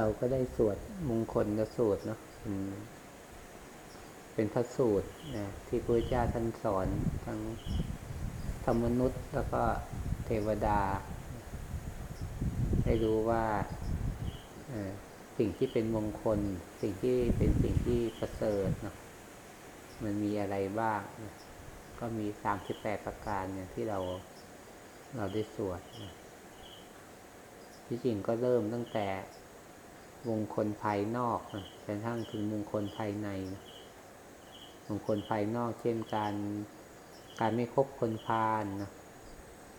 เราก็ได้สวดมงคลและสูตรเนาะเป็นพระสูตรนะที่พระเจ้าท่านสอนทั้งธรรมนุษย์แล้วก็เทวดาให้รู้ว่าสิ่งที่เป็นมงคล สิ่งที่เป็นสิ่งที่ประเสริฐเนาะมันมีอะไรบ้างนะก็มีสามสิบแปดประการเนี่ยที่เราเราได้สวดนะที่จริงก็เริ่มตั้งแต่ มงคลภายนอกนะจนกระทั่งถึงมงคลภายในนะมงคลภายนอก เช่นการการไม่คบคนพาลนะ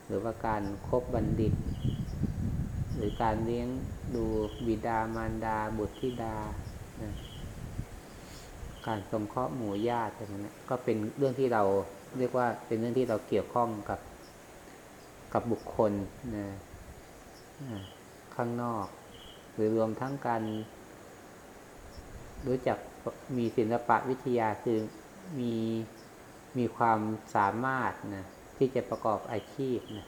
หรือว่าการครบบัณฑิต หรือการเลี้ยงดูบิดามารดาบุตรธิดานะการสงเคราะห์หมู่ญาติอะไรนี้ก็เป็นเรื่องที่เราเรียกว่าเป็นเรื่องที่เราเกี่ยวข้องกับกับบุคคลนะข้างนอก หรือรวมทั้งการรู้จักมีศิลปะวิทยาคือมีมีความสามารถนะที่จะประกอบอาชีพนะ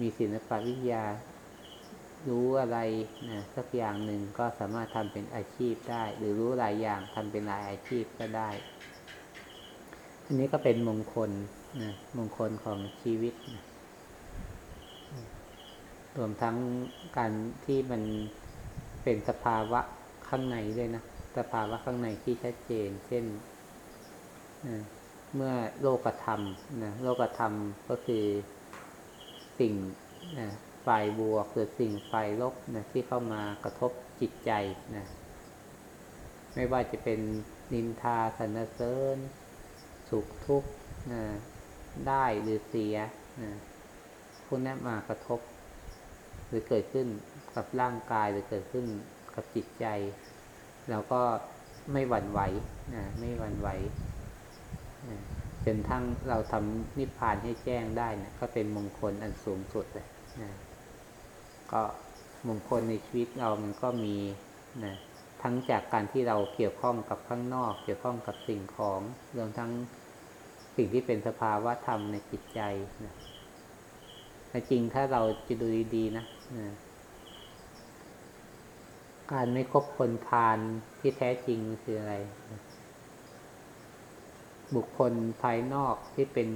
มีศิลปะวิทยา รู้อะไรนะสักอย่างหนึ่งก็สามารถทำเป็นอาชีพได้ หรือรู้หลายอย่างทำเป็นหลายอาชีพก็ได้ อันนี้ก็เป็นมงคลนะมงคลของชีวิตนะ รวมทั้งการที่มันเป็นสภาวะข้างในด้วยนะ สภาวะข้างในที่ชัดเจน เช่น เมื่อโลกธรรมนะโลกธรรมก็คือสิ่งนะฝ่ายบวกหรือสิ่งฝ่ายลบนะที่เข้ามากระทบจิตใจนะไม่ว่าจะเป็นนินทาสรรเสริญ สุขทุกข์นะได้หรือเสียนะพวกนี้มากระทบ หรือเกิดขึ้นกับร่างกายหรือเกิดขึ้นกับจิตใจ เราก็ไม่หวั่นไหวนะไม่หวั่นไหวจนทั้งเราทำนิพพานให้แจ้งได้นะก็เป็นมงคลอันสูงสุดเลยนะก็มงคลในชีวิตเรามันก็มีนะทั้งจากการที่เราเกี่ยวข้องกับข้างนอก เกี่ยวข้องกับสิ่งของรวมทั้งสิ่งที่เป็นสภาวะธรรมในจิตใจนะแต่จริงถ้าเราจะดูดีๆนะ การไม่คบคนพาลที่แท้จริงคืออะไร บุคคลภายนอกที่เป็น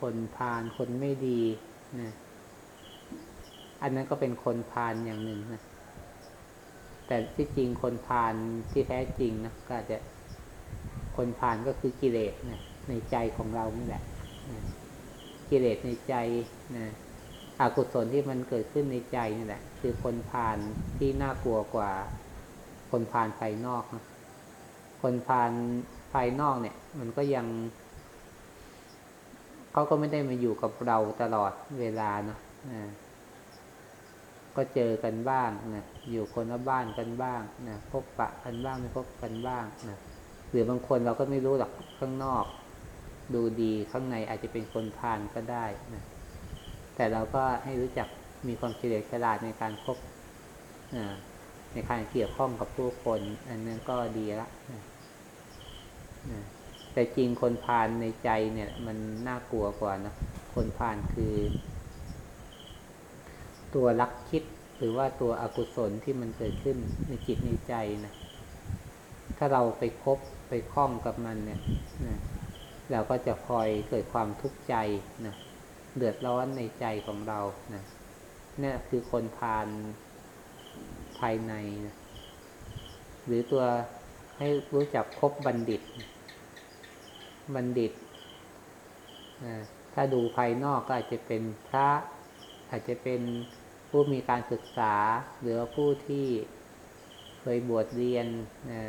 คนพาลคนไม่ดีนะอันนั้นก็เป็นคนพาลอย่างหนึ่งนะ แต่ที่จริงคนพาลที่แท้จริงนะก็จจะคนพาลก็คือกิเลสนะในใจของเรานี่แหละนะกิเลสในใจนะ อกุศลที่มันเกิดขึ้นในใจนี่แหละ คือคนพาลที่น่ากลัวกว่า คนพาลภายนอกนะคนพาลภายนอกเนี่ย มันก็ยังเขาก็ไม่ได้มาอยู่กับเราตลอดเวลาเนาะก็เจอกันบ้างนะอยู่คนละบ้านกันบ้างนะพบปะกันบ้างไม่พบกันบ้างนะหรือบางคนเราก็ไม่รู้หรอกข้างนอก ดูดีข้างในอาจจะเป็นคนพาลก็ได้นะ แต่เราก็ให้รู้จักมีความเฉลียวฉลาดในการคบในการเกี่ยวข้องกับผู้คน อันนั้นก็ดีละแต่จริงคนพาลในใจเนี่ย มันน่ากลัวกว่านะคนพาลคือ ตัวรักคิดหรือว่าตัวอกุศลที่มันเกิดขึ้นในจิตในใจนะถ้าเราไปคบไปคล้องกับมันเนี่ยนะเราก็จะคอยเกิดความทุกข์ใจนะ เดือดร้อนในใจของเรานะนี่คือคนพาลภายในนะหรือตัวให้รู้จักคบบัณฑิต บัณฑิตนะถ้าดูภายนอกก็อาจจะเป็นพระ อาจจะเป็นผู้มีการศึกษา หรือผู้ที่เคยบวชเรียนนะ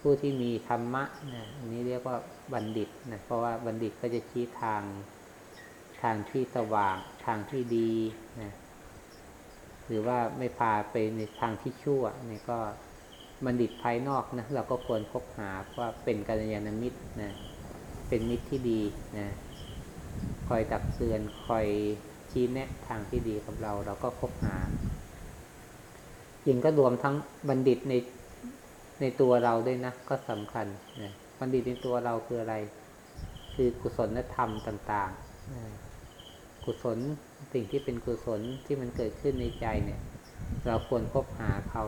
ผู้ที่มีธรรมะนะอันนี้เรียกว่าบัณฑิตนะเพราะว่าบัณฑิตก็จะชี้ทาง ทางที่สว่างทางที่ดีนะหรือว่าไม่พาไปในทางที่ชั่วนี่ก็บัณฑิตภายนอกนะเราก็ควรคบหาว่าเป็นกัลยาณมิตรนะเป็นมิตรที่ดีนะคอยตักเตือนคอยชี้แนะทางที่ดีกับเรา เราก็คบหาจริงก็รวมทั้งบัณฑิตในในตัวเราด้วยนะ ก็สำคัญนะบัณฑิตในตัวเราคืออะไร คือกุศลธรรมต่างๆนะ กุศลสิ่งที่เป็นกุศลที่มันเกิดขึ้นในใจเนี่ย เราควรคบหาเขา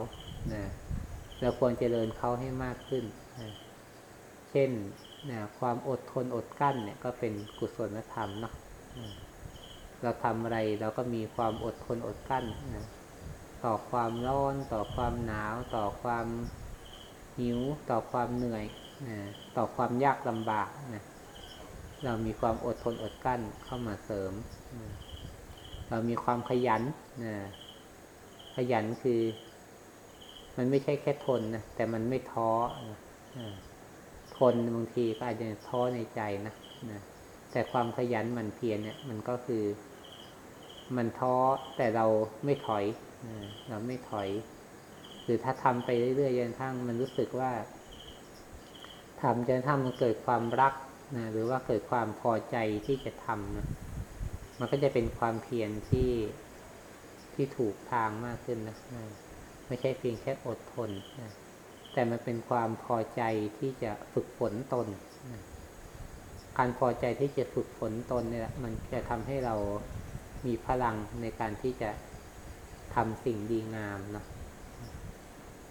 นะเราควรเจริญเขาให้มากขึ้นนะเช่นนะความอดทนอดกั้นเนี่ยก็เป็นกุศลธรรมเนาะนะเราทำอะไรเราก็มีความอดทนอดกั้นนะต่อความร้อนต่อความหนาว ต่อความหิว ต่อความเหนื่อยนะต่อความยากลำบากนะ เรามีความอดทนอดกั้นเข้ามาเสริม เรามีความขยันนะขยันคือ มันไม่ใช่แค่ทนนะแต่มันไม่ท้อนะทนบางทีก็อาจจะท้อในใจนะนะแต่ความขยันมันเพียรเนี่ย มันก็คือ มันท้อแต่เราไม่ถอยนะเราไม่ถอย หรือถ้าทำไปเรื่อยๆจนทั้งมันรู้สึกว่าทำจนทั้งมันเกิดความรัก นะหรือว่าเกิดความพอใจที่จะทำนะมันก็จะเป็นความเพียรที่ที่ถูกทางมากขึ้นนะนะไม่ใช่เพียงแค่อดทนนะแต่มันเป็นความพอใจที่จะฝึกฝนตนนะการพอใจที่จะฝึกฝนตนเนี่ยมันจะทำให้เรามีพลังในการที่จะทำสิ่งดีงามเนาะ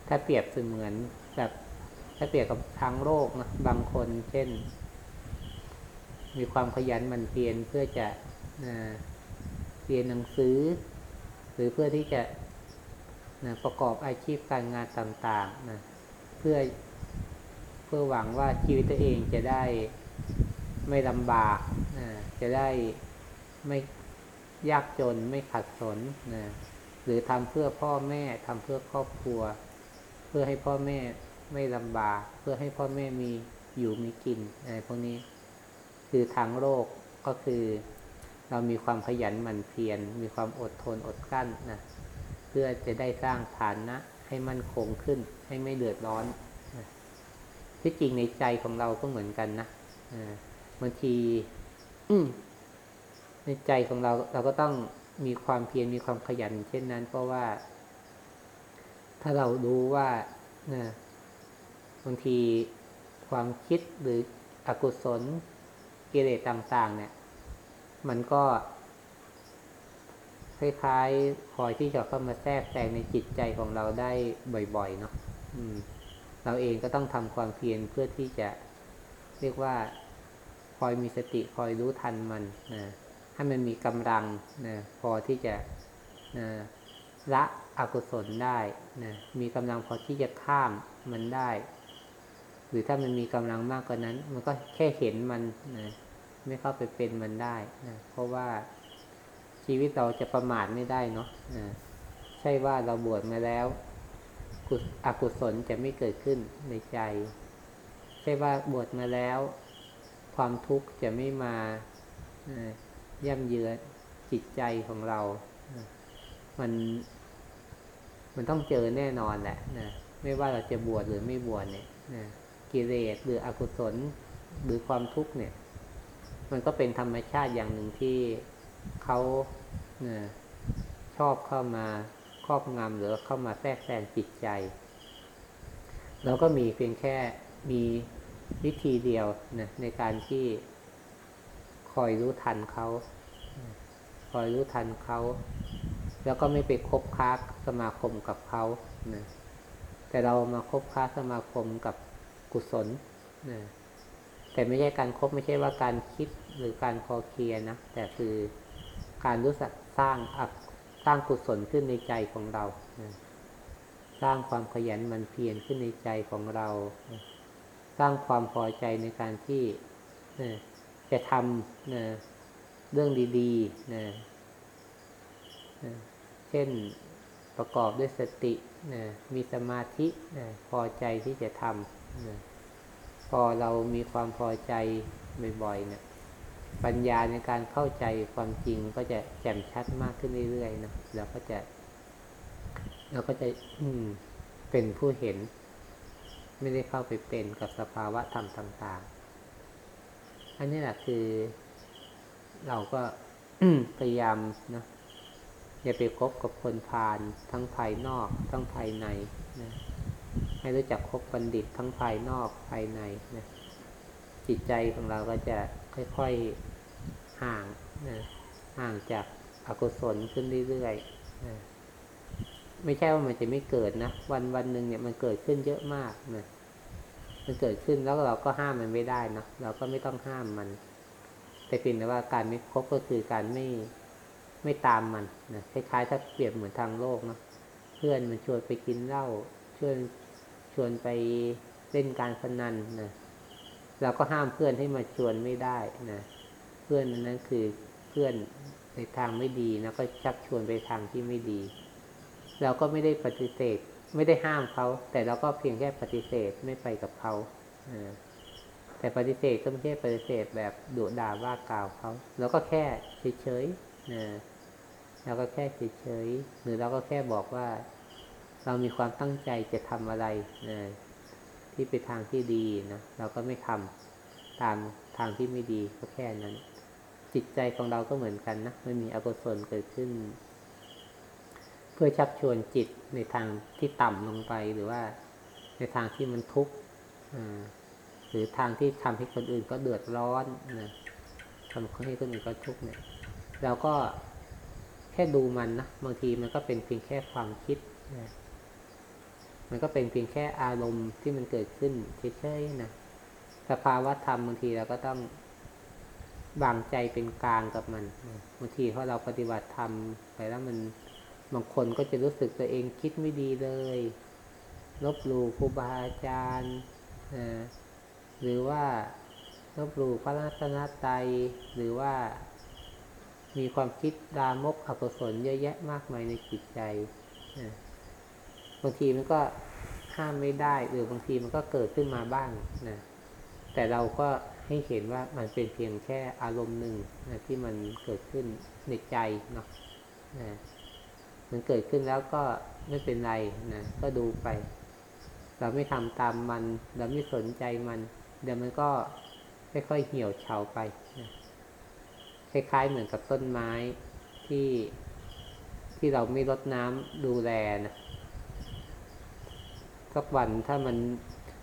ถ้าเปรียบเสมือนแบบถ้าเปรียบกับทางโลกนะบางคนเช่น มีความขยันหมั่นเพียรเพื่อจะเรียนหนังสือ หรือเพื่อที่จะนะประกอบอาชีพการงานต่างๆนะเพื่อเพื่อหวังว่าชีวิตตัวเองจะได้ไม่ลำบากนะจะได้ไม่ยากจนไม่ขัดสนนะหรือทำเพื่อพ่อแม่ทำเพื่อครอบครัว เพื่อให้พ่อแม่ไม่ลำบาก เพื่อให้พ่อแม่มีอยู่มีกินอะไรพวกนี้ คือทางโลกก็คือเรามีความขยันหมั่นเพียร มีความอดทนอดกั้นนะ เพื่อจะได้สร้างฐานะ ให้มั่นคงขึ้น ให้ไม่เดือดร้อนนะที่จริงในใจของเราก็เหมือนกันนะบางทีในใจของเราเราก็ต้องมีความเพียร มีความขยัน เช่นนั้น เพราะว่า ถ้าเรารู้ว่านะบางทีความคิดหรืออกุศล กิเลสต่างๆ เนี่ย มันก็คล้ายๆคอยที่จะเข้ามาแทรกแซงในจิตใจของเราได้บ่อยๆ เนาะเราเองก็ต้องทำความเพียรเพื่อที่จะเรียกว่าคอยมีสติคอยรู้ทันมันนะให้มันมีกำลังนะพอที่จะนะละอกุศลได้นะมีกำลังพอที่จะข้ามมันได้ หรือถ้ามันมีกำลังมากกว่านั้น มันก็แค่เห็นมันนะไม่เข้าไปเป็นมันได้นะเพราะว่าชีวิตเราจะประมาทไม่ได้เนาะนะใช่ว่าเราบวชมาแล้วอกุศลจะไม่เกิดขึ้นในใจ ใช่ว่าบวชมาแล้ว ความทุกข์จะไม่มาย่ำเยือจิตใจของเรา มัน มันต้องเจอแน่นอนแหละนะ ไม่ว่าเราจะบวชหรือไม่บวชเนี่ยนะ กิเลสหรืออกุศลหรือความทุกข์เนี่ย มันก็เป็นธรรมชาติอย่างหนึ่งที่เขานะชอบเข้ามาครอบงำหรือเข้ามาแทรกแซงจิตใจ เราก็มีเพียงแค่มีวิธีเดียวนะในการที่คอยรู้ทันเขา คอยรู้ทันเขา แล้วก็ไม่ไปคบค้าสมาคมกับเขานะแต่เรามาคบค้าสมาคมกับ กุศลนะแต่ไม่ใช่การครบไม่ใช่ว่าการคิดหรือการคอเคลียนะ แต่คือการรู้สึกสร้างอักสร้างกุศลขึ้นในใจของเรานะสร้างความขยันมันเพียรขึ้นในใจของเรานะสร้างความพอใจในการที่นะจะทำนะเรื่องดีๆนะนะเช่นประกอบด้วยสตินะมีสมาธินะพอใจที่จะทำ นะพอเรามีความพอใจบ่อยๆเนะี่ยปัญญาในการเข้าใจความจริงก็จะแจ่มชัดมากขึ้นเรื่อยๆนะแล้วก็จะเราก็จะอืมเป็นผู้เห็น ไม่ได้เข้าไปเป็นกับสภาวะธรรมต่าง ๆ อันนี้แหละคือ เราก็พยายามนะอย่าไปคบกับคนพาลทั้งภายนอก ทั้งภายในนะ ให้รู้จักคบบัณฑิตทั้งภายนอกภายในนะจิตใจของเราก็จะค่อยๆห่างนะห่างจากอากุศลขึ้นเรื่อยๆนะไม่ใช่ว่ามันจะไม่เกิดนะวันวันหนึ่งเนี่ยมันเกิดขึ้นเยอะมากนะมันเกิดขึ้นแล้วเราก็ห้ามมันไม่ได้นะเราก็ไม่ต้องห้ามมัน แต่เพียงแต่ว่าการไม่คบก็คือการไม่ไม่ตามมันนะคล้ายๆถ้าเปรียบเหมือนทางโลกเนาะเพื่อนมันชวนไปกินเหล้าชวน วนไปเล่นการพนันนะเราก็ห้ามเพื่อนให้มาชวนไม่ได้นะเพื่อนนั้นคือเพื่อนในทางไม่ดีนะก็ชักชวนไปทางที่ไม่ดี เราก็ไม่ได้ปฏิเสธ ไม่ได้ห้ามเขา แต่เราก็เพียงแค่ปฏิเสธไม่ไปกับเขาแต่ปฏิเสธก็ไม่ใช่ปฏิเสธแบบดุด่าว่ากล่าวเขาเราก็แค่เฉยๆนะเราก็แค่เฉยๆหรือเราก็แค่บอกว่า เรามีความตั้งใจจะทำอะไรนะที่เป็นทางที่ดีนะเราก็ไม่ทำตามทางที่ไม่ดีก็แค่นั้น จิตใจของเราก็เหมือนกันนะมันมีอกุศลเกิดขึ้น เพื่อชักชวนจิตในทางที่ต่ำลงไปหรือว่าในทางที่มันทุกข์หรือทางที่ทำให้คนอื่นก็เดือดร้อนนะทำให้คนอื่นก็ทุกข์เนี่ยเราก็แค่ดูมันนะบางทีมันก็เป็นเพียงแค่ความคิดนะ มันก็เป็นเพียงแค่อารมณ์ที่มันเกิดขึ้นเฉยๆนะสภาวะธรรมบางทีเราก็ต้องวางใจเป็นกลางกับมันบางทีเพราะเราปฏิบัติธรรมไปแล้วมันบางคนก็จะรู้สึกตัวเองคิดไม่ดีเลยลบหลู่ครูบาอาจารย์หรือว่าลบหลู่พระรัตนตรัยหรือว่ามีความคิดดามกอกุศลเยอะแยะมากมายในจิตใจ บางทีมันก็ห้ามไม่ได้ หรือบางทีมันก็เกิดขึ้นมาบ้างนะแต่เราก็ให้เห็นว่ามันเป็นเพียงแค่อารมณ์หนึ่งนะที่มันเกิดขึ้นในใจเนาะนะมันเกิดขึ้นแล้วก็ไม่เป็นไรนะก็ดูไป เราไม่ทำตามมัน เราไม่สนใจมัน เดี๋ยวมันก็ค่อยๆเหี่ยวเฉาไปนะคล้ายๆเหมือนกับต้นไม้ที่ที่เราไม่รดน้ำดูแลนะ สักวันถ้ามัน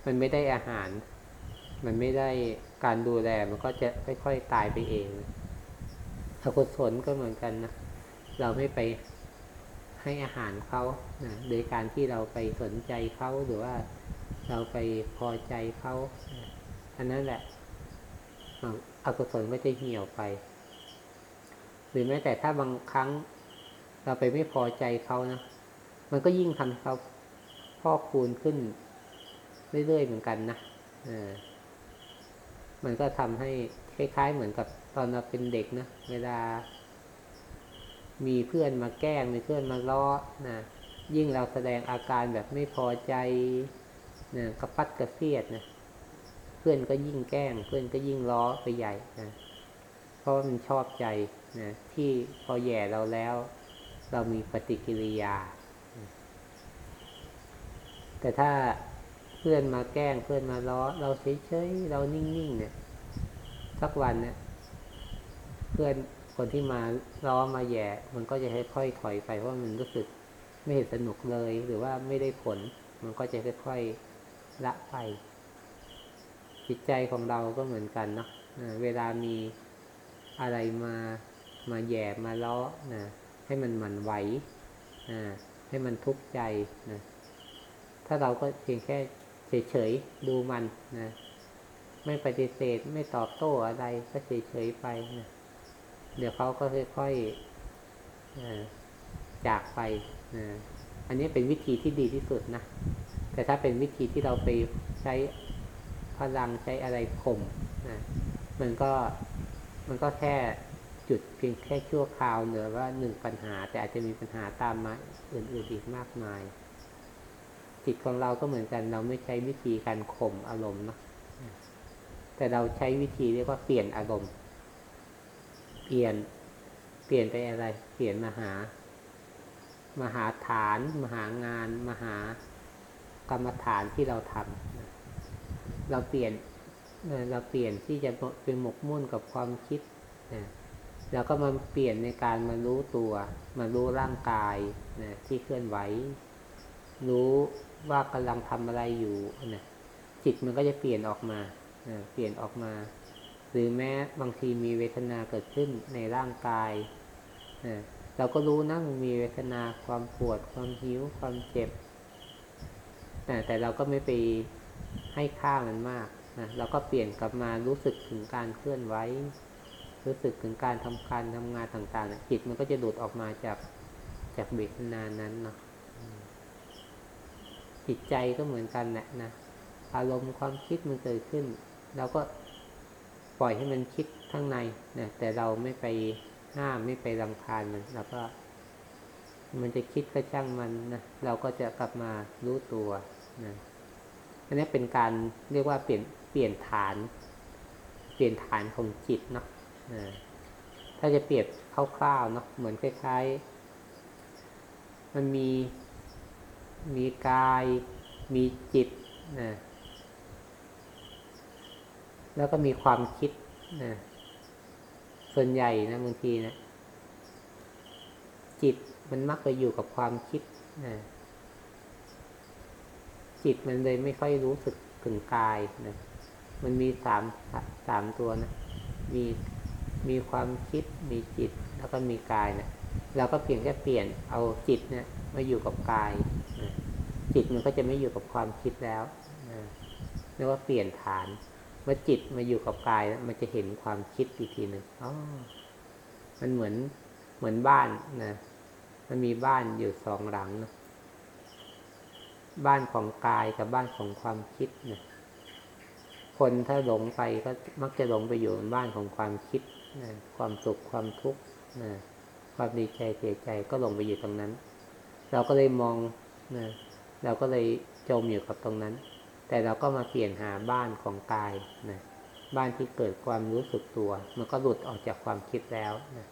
มันไม่ได้อาหาร มันไม่ได้การดูแลมันก็จะค่อยๆตายไปเองอกุศลก็เหมือนกันนะเราไม่ไปให้อาหารเขานะโดยการที่เราไปสนใจเขาหรือว่าเราไปพอใจเขาอันนั้นแหละอกุศลก็จะเหี่ยวไป หรือแม้แต่ถ้าบางครั้ง เราไปไม่พอใจเขานะมันก็ยิ่งทำเขา พอกคูณขึ้นเรื่อยๆเหมือนกันนะอ่ามันก็ทำให้คล้ายๆเหมือนกับตอนเราเป็นเด็กนะเวลา มีเพื่อนมาแกล้งมีเพื่อนมาล้อนะยิ่งเราแสดงอาการแบบไม่พอใจนะกระปัดกระเสียดนะเพื่อนก็ยิ่งแกล้ง เพื่อนก็ยิ่งล้อไปใหญ่นะเพราะมันชอบใจนะที่พอแย่เราแล้ว เรามีปฏิกิริยา แต่ถ้าเพื่อนมาแกล้งเพื่อนมาล้อ เราเฉยๆเรานิ่งๆเนี่ยสักวันเนี่ยเพื่อนคนที่มาล้อมาแย่ มันก็จะค่อยๆถอยไปเพราะมันรู้สึกไม่เห็นสนุกเลย หรือว่าไม่ได้ผล มันก็จะค่อยๆละไป จิตใจของเราก็เหมือนกันเนาะเวลามีอะไรมามาแย่มาล้อนะให้มันหมันไหวให้มันทุกข์ใจนะ ถ้าเราก็เพียงแค่เฉยๆดูมันนะไม่ปฏิเสธไม่ตอบโต้อะไรก็เฉยๆไปนะเดี๋ยวเขาก็ค่อยๆจากไปนะอันนี้เป็นวิธีที่ดีที่สุดนะแต่ถ้าเป็นวิธีที่เราไปใช้พลังใช้อะไรข่มนะมันก็มันก็แค่จุดเพียงแค่ชั่วคราวเหลือว่าหนึ่งปัญหา แต่อาจจะมีปัญหาตามมาอื่นๆอีกมากมาย จิตของเราก็เหมือนกัน เราไม่ใช้วิธีการข่มอารมณ์นะแต่เราใช้วิธีเรียกว่าเปลี่ยนอารมณ์ เปลี่ยน เปลี่ยนไปอะไร เปลี่ยนมาหามหาฐานมหางานมหากรรมฐานที่เราทำเราเปลี่ยนเราเปลี่ยนที่จะเป็นหมกมุ่นกับความคิดนะแล้วก็มาเปลี่ยนในการมารู้ตัว มารู้ร่างกายนะที่เคลื่อนไหว รู้ ว่ากำลังทำอะไรอยู่นะจิตมันก็จะเปลี่ยนออกมาเปลี่ยนออกมา หรือแม้บางทีมีเวทนาเกิดขึ้นในร่างกายเราก็รู้นะมันมีเวทนาความปวด ความหิว ความเจ็บแต่แต่เราก็ไม่ไปให้ค่ามันมากนะเราก็เปลี่ยนกลับมารู้สึกถึงการเคลื่อนไหวรู้สึกถึงการทำการทำงานต่างๆจิตมันก็จะดูดออกมาจากจากเวทนานั้นเนาะ จิตใจก็เหมือนกันแหละนะอารมณ์ความคิดมันเกิดขึ้นเราก็ปล่อยให้มันคิดข้างในนะแต่เราไม่ไปห้ามไม่ไปรำคาญมันแล้วก็ มันจะคิดก็ช่างมันนะเราก็จะกลับมารู้ตัวนะอันนี้เป็นการเรียกว่าเปลี่ยนเปลี่ยนฐาน เปลี่ยนฐานของจิตเนาะถ้าจะเปรียบคร่าวๆเนาะเหมือนคล้ายๆ มันมี มีกาย มีจิตนะแล้วก็มีความคิดนะส่วนใหญ่นะบางทีนะจิตมันมักไปอยู่กับความคิดนะจิตมันเลยไม่ค่อยรู้สึกถึงกายนะมันมีสามสามตัวนะ มีมีความคิด มีจิต แล้วก็มีกายนะเราก็เพียงแค่เปลี่ยนเอาจิตเนี่ยมาอยู่กับกาย จิตมันก็จะไม่อยู่กับความคิดแล้วนะเรียกว่าเปลี่ยนฐาน เมื่อจิตมาอยู่กับกายมันจะเห็นความคิดอีกทีหนึ่งอ๋อมันเหมือนเหมือนบ้านนะ มันมีบ้านอยู่สองหลังนะบ้านของกายกับบ้านของความคิดนะคนถ้าหลงไปก็มักจะหลงไปอยู่ในบ้านของความคิดนะความสุขความทุกข์นะความดีใจเสียใจก็หลงไปอยู่ตรงนั้น เราก็เลยมองนะ เราก็เลยจมอยู่กับตรงนั้น แต่เราก็มาเปลี่ยนหาบ้านของกายนะบ้านที่เกิดความรู้สึกตัว มันก็หลุดออกจากความคิดแล้วนะ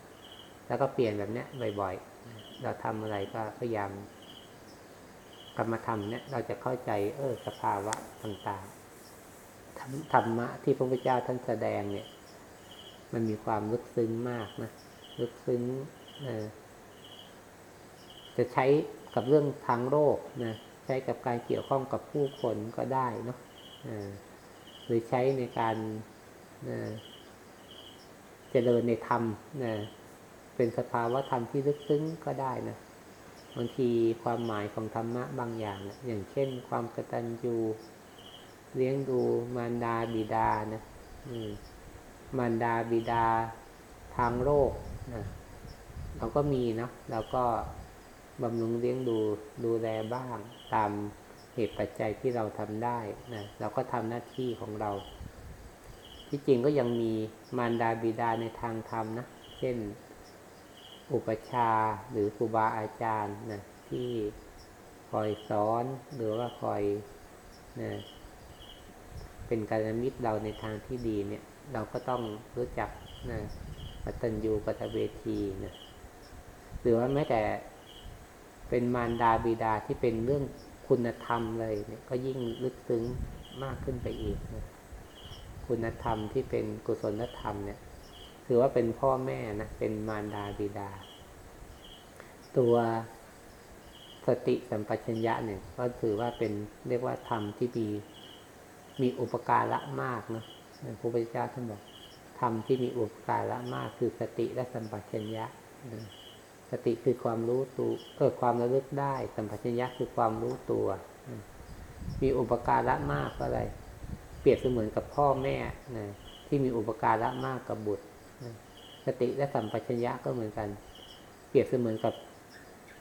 แล้วก็เปลี่ยนแบบนี้บ่อยๆ เราทำอะไรก็พยายามกรรมฐานเนี่ยเราจะเข้าใจเออสภาวะต่างๆธรรมะที่พระพุทธเจ้าท่านแสดงเนี่ย มันมีความลึกซึ้งมากนะลึกซึ้งจะใช้กับเรื่องทางโลกนะ ใช้กับการเกี่ยวข้องกับผู้คนก็ได้เนาะหรือใช้ในการเจริญในธรรมนะเป็นสภาวะธรรมที่ลึกซึ้งก็ได้นะบางทีความหมายของธรรมะบางอย่างนะอย่างเช่น ความกตัญญูเลี้ยงดูมารดาบิดานะมารดาบิดาทางโลกนะเราก็มีนะเราก็ บำรุงเลี้ยงดูดูแลบ้างตามเหตุปัจจัยที่เราทำได้นะเราก็ทำหน้าที่ของเรา ที่จริงก็ยังมีมารดาบิดาในทางธรรมนะ เช่น อุปชาหรือครูบาอาจารย์นะที่คอยสอนหรือว่าคอยนะเป็นการมิตรเราในทางที่ดีเนี่ย เราก็ต้องรู้จักนะปัตตัญญูกตเวทีนะหรือว่าแม้แต่ เป็นมารดาบิดาที่เป็นเรื่องคุณธรรมเลยเนี่ยก็ยิ่งลึกซึ้งมากขึ้นไปอีกนะคุณธรรมที่เป็นกุศลธรรมเนี่ยถือว่าเป็นพ่อแม่นะเป็นมารดาบิดา ตัวสติสัมปชัญญะเนี่ยก็ถือว่าเป็นเรียกว่าธรรมที่มีมีอุปการะมากนะพระพุทธเจ้าท่านบอกธรรมที่มีอุปการะมากคือสติและสัมปชัญญะนะ สติคือความรู้ตัวเกิดความระลึกได้ สัมปชัญญะคือความรู้ตัว มีอุปการะมากก็อะไร เปรียบเสมือนกับพ่อแม่นะที่มีอุปการะมากกับบุตรสติและสัมปชัญญะก็เหมือนกัน เปรียบเสมือนกับ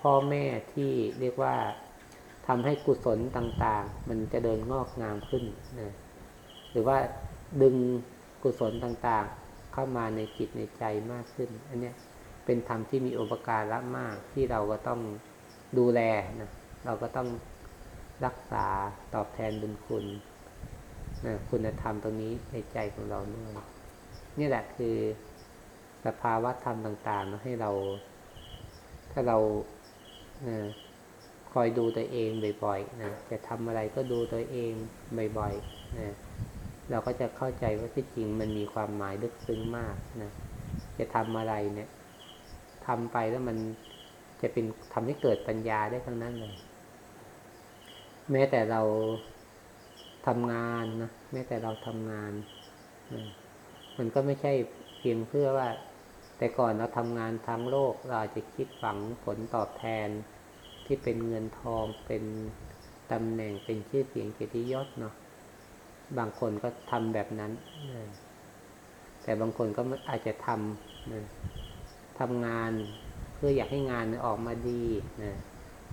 พ่อแม่ที่เรียกว่าทำให้กุศลต่างๆ มันจะเดินงอกงามขึ้นนะหรือว่าดึงกุศลต่างๆ เข้ามาในจิตในใจมากขึ้น อันเนี้ย เป็นธรรมที่มีอุปการละมากที่เราก็ต้องดูแลนะเราก็ต้องรักษาตอบแทนบุญคุณนะคุณธรรมตรงนี้ในใจของเราด้วยนี่แหละคือสภาวะธรรมต่างๆนะให้เรา ถ้าเรานะคอยดูตัวเองบ่อยๆนะจะทำอะไรก็ดูตัวเองบ่อยๆนะเราก็จะเข้าใจว่าที่จริงมันมีความหมายลึกซึ้งมากนะจะทำอะไรเนี่ย ทำไปแล้วมันจะเป็นทำให้เกิดปัญญาได้ทั้งนั้นเลย แม้แต่เราทำงานนะแม้แต่เราทำงาน มันก็ไม่ใช่เพียงเพื่อว่า แต่ก่อนเราทำงานทั้งโลก เราอาจจะคิดหวังผลตอบแทนที่เป็นเงินทองเป็นตำแหน่งเป็นชื่อเสียงเกียรติยศเนาะบางคนก็ทำแบบนั้นแต่บางคนก็อาจจะทำ ทำงาน เพื่ออยากให้งานออกมาดีนะ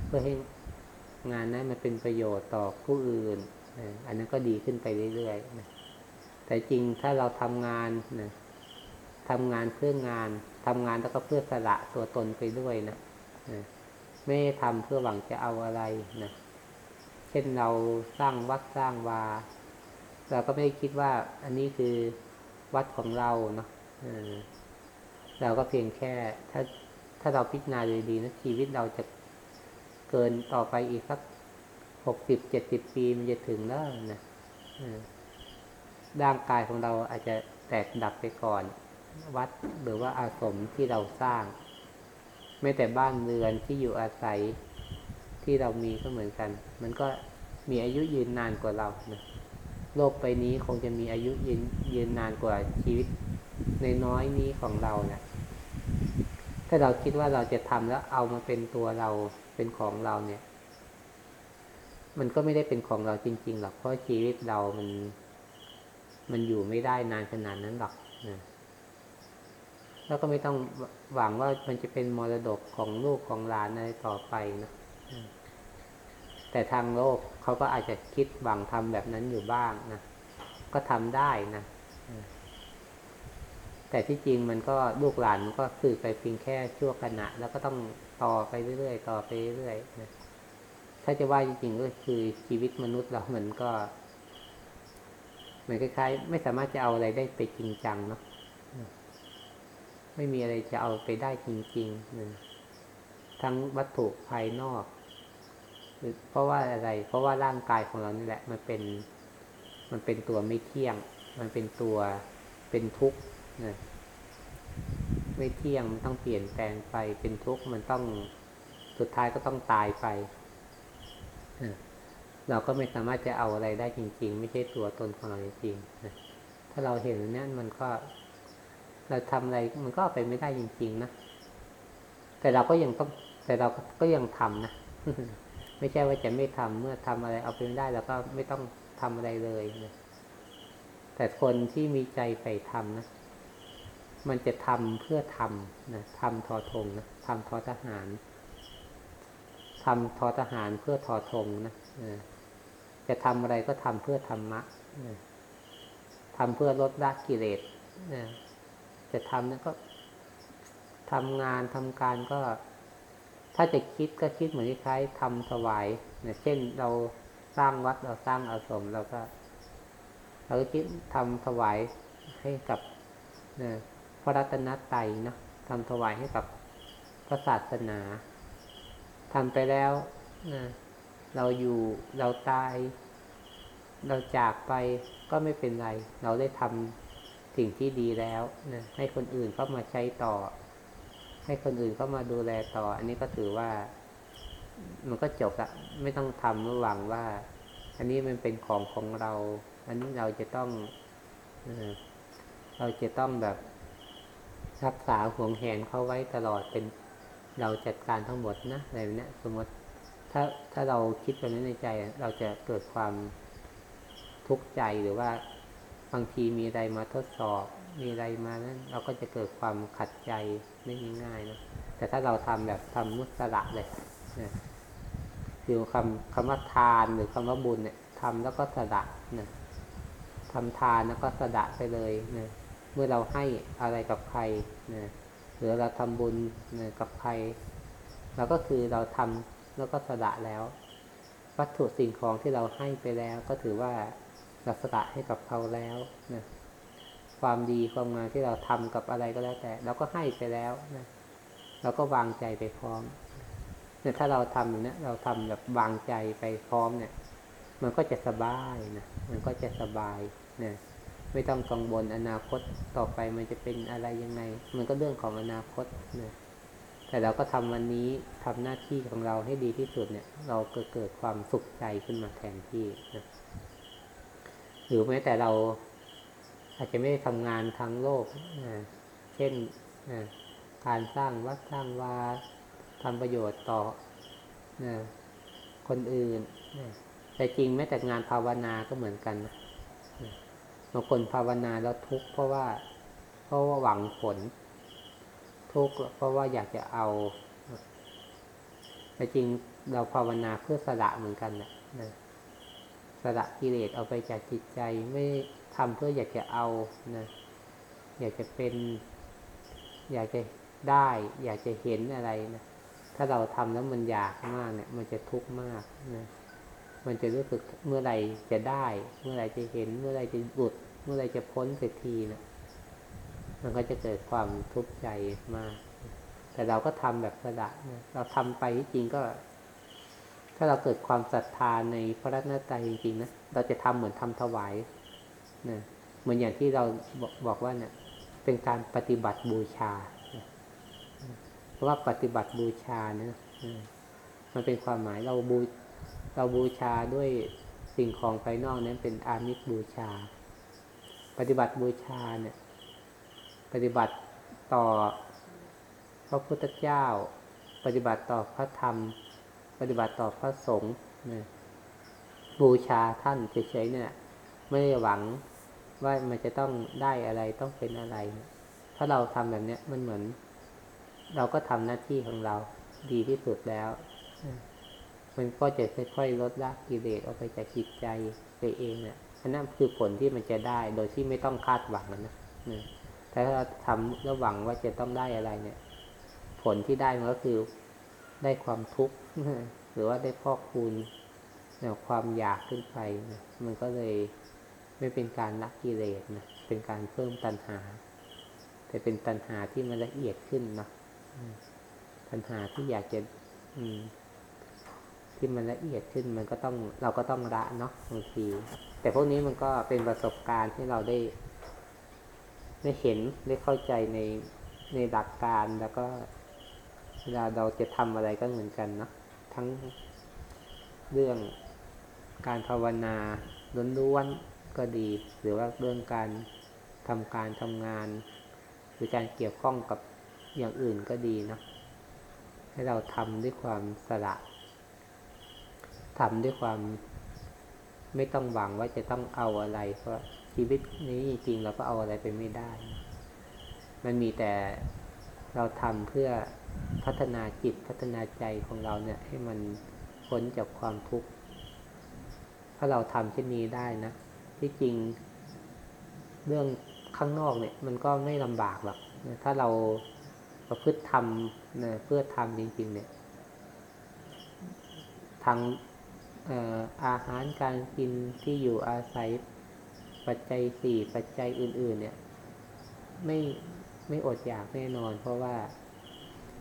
เพื่อให้งานนั้นมันเป็นประโยชน์ต่อผู้อื่นนะอันนั้นก็ดีขึ้นไปเรื่อยๆนะแต่จริงถ้าเราทำงานนะทำงานเพื่องานทำงานแล้วก็เพื่อสละตัวตนไปด้วยนะนะไม่ทำเพื่อหวังจะเอาอะไรนะเช่นเราสร้างวัดสร้างวา เราก็ไม่ได้คิดว่า อันนี้คือวัดของเราเนาะ เราก็เพียงแค่ถ้าถ้าเราพิจารณาดีๆนะชีวิตเราจะเกินต่อไปอีกสักหกสิบเจ็ดสิบปีมันจะถึงแล้วนะร่างกายของเราอาจจะแตกดับไปก่อน วัดหรือว่าอาสมที่เราสร้าง ไม่แต่บ้านเรือนที่อยู่อาศัยที่เรามีก็เหมือนกัน มันก็มีอายุยืนนานกว่าเรานะโลกใบนี้คงจะมีอายุยืนยืนนานกว่าชีวิตในน้อยนี้ของเรานะ ถ้าเราคิดว่าเราจะทำแล้วเอามาเป็นตัวเราเป็นของเราเนี่ย มันก็ไม่ได้เป็นของเราจริง ๆ หรอกเพราะชีวิตเรามัน มันอยู่ไม่ได้นานขนาดนั้นหรอกนะแล้วก็ไม่ต้องหวังว่ามันจะเป็นมรดกของลูกของหลานอะไรต่อไปนะแต่ทางโลกเขาก็อาจจะคิดหวังทำแบบนั้นอยู่บ้างนะก็ทำได้นะ แต่ที่จริงมันก็ลูกหลานมันก็สื่อไปเพียงแค่ชั่วขณะ แล้วก็ต้องต่อไปเรื่อยๆต่อไปเรื่อยๆนะถ้าจะว่าจริงๆก็คือชีวิตมนุษย์เรามันก็เหมือนคล้ายๆ ไม่สามารถจะเอาอะไรได้ไปจริงจังเนาะไม่มีอะไรจะเอาไปได้จริงๆนะทั้งวัตถุภายนอกเพราะว่าอะไร เพราะว่าร่างกายของเรานี่แหละ มันเป็น มันเป็นตัวไม่เที่ยง มันเป็นตัวเป็นทุกข์ นะไม่เที่ยงมันต้องเปลี่ยนแปลงไป เป็นทุกข์มันต้องสุดท้ายก็ต้องตายไป เราก็ไม่สามารถจะเอาอะไรได้จริง ๆ ไม่ใช่ตัวตนของเราจริงถ้าเราเห็นนี่มันก็ เราทำอะไรมันก็ไปไม่ได้จริง ๆ นะ แต่เราก็ยังต้อง แต่เราก็ยังทำนะ ไม่ใช่ว่าจะไม่ทำเมื่อทำอะไรเอาไปไม่ได้แล้วก็ไม่ต้องทำอะไรเลยนะแต่คนที่มีใจใฝ่ทำนะ มันจะทำเพื่อทำนะทำทอทงนะทำทอทหารทำทอทหารเพื่อทอทงนะจะทำอะไรก็ทำเพื่อธรรมะทำเพื่อลดละกิเลสจะทำนั้นก็ทำงานทำการก็ ถ้าจะคิดก็คิดเหมือนคล้ายๆทำถวายเนี่ยเช่นเราสร้างวัดเราสร้างอาสมเราก็เราก็คิดทำถวายให้กับเนี่ย ระรัตนตรัยเนาะทำถวายให้กับพระศาสนาทำไปแล้วนะเราอยู่เราตาย เราจากไปก็ไม่เป็นไร เราได้ทำสิ่งที่ดีแล้วนะให้คนอื่นเข้ามาใช้ต่อ ให้คนอื่นเข้ามาดูแลต่อ อันนี้ก็ถือว่า มันก็จบละไม่ต้องทำระหวังว่า อันนี้มันเป็นของของเรา อันนี้เราจะต้องเราจะต้องแบบ รักษาห่วงแหนเขาไว้ตลอดเป็นเราจัดการทั้งหมดนะอะไรเนี้ยสมมติถ้าถ้าเราคิดแบบนี้ในใจ เราจะเกิดความทุกข์ใจหรือว่าบางทีมีอะไรมาทดสอบ มีอะไรมานั้นเราก็จะเกิดความขัดใจไม่ง่ายๆนะแต่ถ้าเราทำแบบทำมุสละเลยนะคือคำคำว่าทานหรือคำว่าบุญเนี่ยทำแล้วก็สละนะทำทานแล้วก็สละไปเลยนะ มื่อเราให้อะไรกับใครนะหรือเราทำบุญนะกับใคร เราก็คือเราทำแล้วก็สละแล้ว วัตถุสิ่งของที่เราให้ไปแล้ว ก็ถือว่าเราสละให้กับเขาแล้วนะความดีความงามที่เราทำกับอะไรก็แล้วแต่ เราก็ให้ไปแล้วนะเราก็วางใจไปพร้อมเนี่ยถ้าเราทำอย่างนี้เราทำแบบวางใจไปพร้อมเนี่ย มันก็จะสบายนะมันก็จะสบายนะ ไม่ต้องกังวลอนาคตต่อไปมันจะเป็นอะไรยังไง มันก็เรื่องของอนาคตนะแต่เราก็ทำวันนี้ทำหน้าที่ของเราให้ดีที่สุดเนี่ย เราก็เกิดความสุขใจขึ้นมาแทนที่นะหรือแม้แต่เราอาจจะไม่ได้ทำงานทางโลกนะเช่นนะการสร้างวัดสร้างวาทำประโยชน์ต่อนะคนอื่นนะแต่จริงแม้แต่งานภาวนาก็เหมือนกันนะ บางคนภาวนาแล้วทุกข์เพราะว่า เพราะว่าหวังผล ทุกข์เพราะว่าอยากจะเอาแต่จริงเราภาวนาเพื่อสละเหมือนกันนะนะสละกิเลสเอาไปจากจิตใจไม่ทำเพื่ออยากจะเอานะอยากจะเป็น อยากจะได้ อยากจะเห็นอะไรนะถ้าเราทำแล้วมันอยากมากเนี่ย มันจะทุกข์มากนะ มันจะรู้สึกเมื่อไรจะได้ เมื่อไรจะเห็น เมื่อไรจะหลุด เมื่อไรจะพ้นเสียทีนะมันก็จะเกิดความทุกข์ใจมาก แต่เราก็ทำแบบสละนะเราทำไปที่จริงก็ ถ้าเราเกิดความศรัทธาในพระรัตนตรัยจริงๆนะเราจะทำเหมือนทำถวายนะเหมือนอย่างที่เราบอกบอกว่าเนี่ย เป็นการปฏิบัติบูชาเพราะว่าปฏิบัติบูชาเนี่ยมันเป็นความหมายเราบู เราบูชาด้วยสิ่งของภายนอกนั้นเป็นอามิสบูชา ปฏิบัติบูชาเนี่ย ปฏิบัติต่อพระพุทธเจ้า ปฏิบัติต่อพระธรรม ปฏิบัติต่อพระสงฆ์นบูชาท่านเฉยๆเนี่ย ไม่ได้หวังว่ามันจะต้องได้อะไรต้องเป็นอะไร ถ้าเราทำแบบเนี้ยมันเหมือน เราก็ทำหน้าที่ของเราดีที่สุดแล้ว มันก็จะค่อยๆลดละกิเลสออกไปจากจิตใจไปเองเนี่ยอันนั้นคือผลที่มันจะได้โดยที่ไม่ต้องคาดหวังนะแต่ถ้าเราทำแล้วหวังว่าจะต้องได้อะไรเนี่ย ผลที่ได้มันก็คือได้ความทุกข์หรือว่าได้พอกคูณนี่ยความอยากขึ้นไปนะมันก็เลยไม่เป็นการละกิเลสนะเป็นการเพิ่มตัณหา แต่เป็นตัณหาที่มันละเอียดขึ้นนะตัณหาที่อยากจะ อืม ที่มันละเอียดขึ้นมันก็ต้องเราก็ต้องละเนาะบางทีแต่พวกนี้มันก็เป็นประสบการณ์ที่เราได้ได้เห็นได้เข้าใจในในหลักการแล้วก็เวลาเราจะทำอะไรก็เหมือนกันเนาะทั้งเรื่องการภาวนาล้วนๆก็ดี หรือว่าเรื่องการทำการทำงาน หรือการเกี่ยวข้องกับอย่างอื่นก็ดีนะให้เราทำด้วยความสละ ทำด้วยความไม่ต้องหวังว่าจะต้องเอาอะไร เพราะชีวิตนี้จริงเราก็เอาอะไรไปไม่ได้ มันมีแต่เราทำเพื่อพัฒนาจิตพัฒนาใจของเราเนี่ย ให้มันพ้นจากความทุกข์ ถ้าเราทำเช่นนี้ได้นะที่จริงเรื่องข้างนอกเนี่ย มันก็ไม่ลำบากหรอกถ้าเราประพฤติทำเนี่ยเพื่อทำจริง ๆ เนี่ย ทาง อาหารการกินที่อยู่อาศัยปัจจัยสี่ปัจจัยอื่น ๆ เนี่ย ไม่ไม่อดอยากแน่นอน เพราะว่า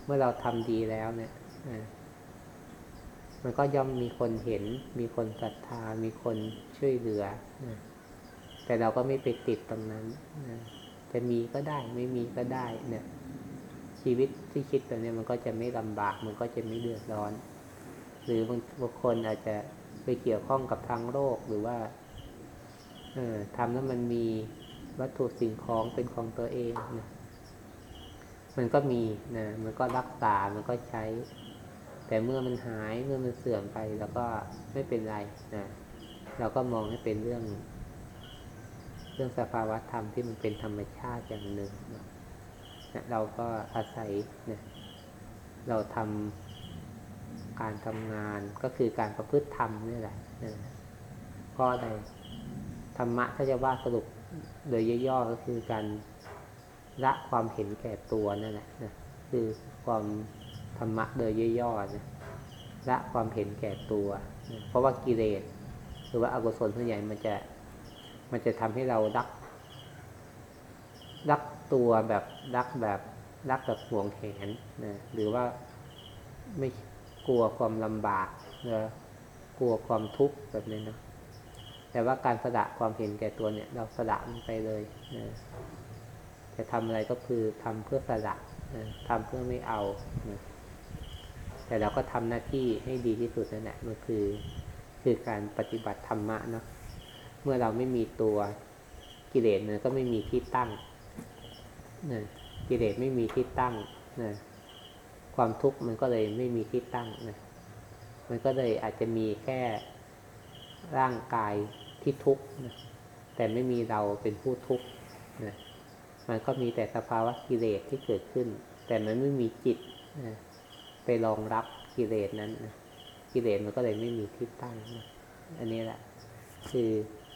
เมื่อเราทำดีแล้วเนี่ยมันก็ย่อมมีคนเห็น มีคนศรัทธา มีคนช่วยเหลือแต่เราก็ไม่ไปติดตรงนั้นจะมีก็ได้ ไม่มีก็ได้ เนี่ย ชีวิตที่คิดแบบนี้มันก็จะไม่ลำบาก มันก็จะไม่เดือดร้อน หรือบางบางคนอาจจะ ไปเกี่ยวข้องกับทางโลกหรือว่าออทำแล้วมันมีวัตถุสิ่งของเป็นของตัวเองนะมันก็มีนะมันก็รักษา มันก็ใช้ แต่เมื่อมันหายเมื่อมันเสื่อมไปแล้วก็ไม่เป็นไรนะเราก็มองให้เป็นเรื่อง เรื่องสภาวะธรรมที่มันเป็นธรรมชาติอย่างหนึ่งนะเราก็อาศัยนี่ยเราทำ การทำงานก็คือการประพฤติธรรมนี่แหละเพราะอะไรธรรมะถ้าจะว่าสรุปโดยย่อๆก็คือการละความเห็นแก่ตัวนั่นแหละนะคือความธรรมะโดยย่อๆนะละความเห็นแก่ตัวนะเพราะว่ากิเลสหรือว่าอกุศลส่วนใหญ่มันจะ มันจะทำให้เรารัก รักตัวแบบรักแบบรักแบบห่วงแหนนะหรือว่าไม่ กลัวความลำบากนะกลัวความทุกข์แบบนี้นะแต่ว่าการสละความเห็นแก่ตัวเนี่ย เราสละมันไปเลยนะจะทำอะไรก็คือทำเพื่อสละนะทำเพื่อไม่เอานะแต่เราก็ทำหน้าที่ให้ดีที่สุดนั่นแหละมันคือคือการปฏิบัติธรรมะเนาะเมื่อเราไม่มีตัวกิเลสเนี่ยก็ไม่มีที่ตั้งนะกิเลสไม่มีที่ตั้งนะ ความทุกข์มันก็เลยไม่มีที่ตั้งนะมันก็เลยอาจจะมีแค่ร่างกายที่ทุกข์นะแต่ไม่มีเราเป็นผู้ทุกข์นะมันก็มีแต่สภาวะกิเลสที่เกิดขึ้น แต่มันไม่มีจิตนะไปรองรับกิเลสนั้นนะกิเลสมันก็เลยไม่มีที่ตั้งนะอันนี้แหละ คือ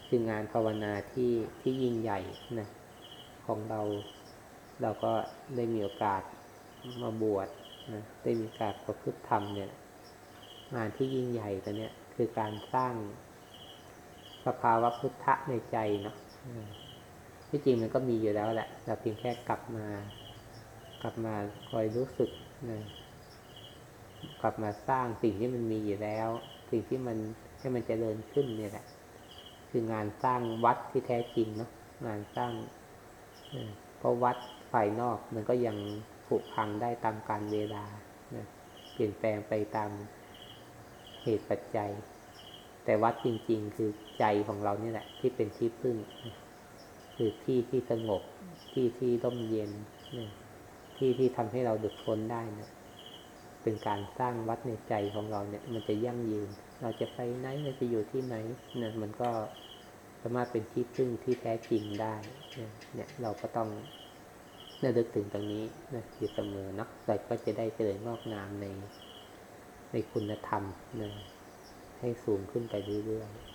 คืองานภาวนาที่ที่ยิ่งใหญ่นะของเรา เราก็ได้มีโอกาสมาบวช นะได้มีกาสประพฤติธรรมเนี่ย งานที่ยิ่งใหญ่ตัวเนี้ยคือการสร้างสภาวะพุทธะในใจเนาะที่จริงมันก็มีอยู่แล้วแหละเราเพียงแค่กลับมา กลับมาคอยรู้สึกนะกลับมาสร้างสิ่งที่มันมีอยู่แล้ว สิ่งที่มันให้มันเจริญขึ้นเนี่ยแหละ คืองานสร้างวัดที่แท้จริงเนาะงานสร้างเออเพราะวัดภายนอกมันก็ยัง ผุพังได้ตามกาลเวลานะเปลี่ยนแปลงไปตามเหตุปัจจัย แต่วัดจริง ๆ คือใจของเราเนี่ยแหละ ที่เป็นที่พึ่ง คือที่ที่สงบ ที่ที่ร่มเย็นนะที่ที่ทำให้เราดุดพ้นได้นะเป็นการสร้างวัดในใจของเราเนี่ย มันจะยั่งยืน เราจะไปไหนเราจะอยู่ที่ไหนเนี่ยมันก็สามารถเป็นที่พึ่งที่แท้จริงได้นี่ยเนี่ยเราก็ต้อง ระลึกถึงตรงนี้นะอยู่เสมอเนาะเราก็จะได้เจริญงอกงามในในคุณธรรมนะให้สูงขึ้นไปเรื่อยๆ